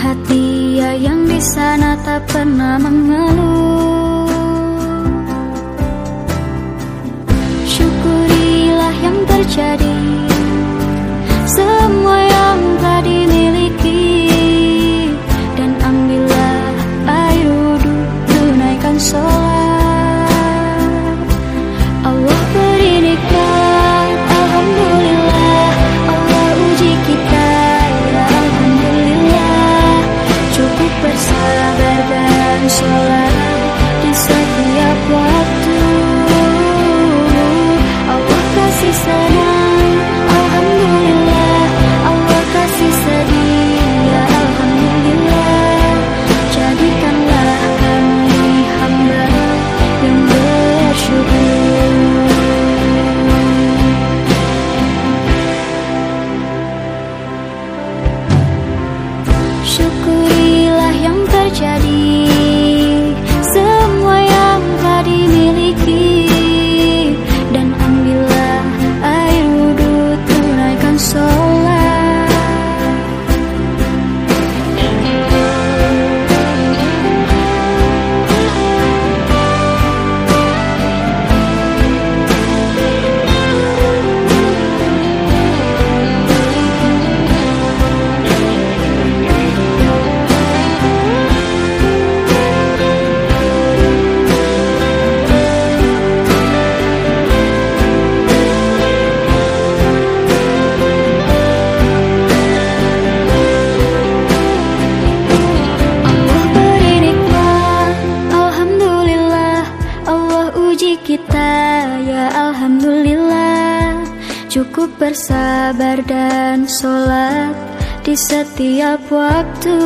hati ya yang di sana tak pernah mengeluh. Syukurilah yang terjadi. di setiap waktu. Allah kasih sayang Cukup bersabar dan sholat di setiap waktu.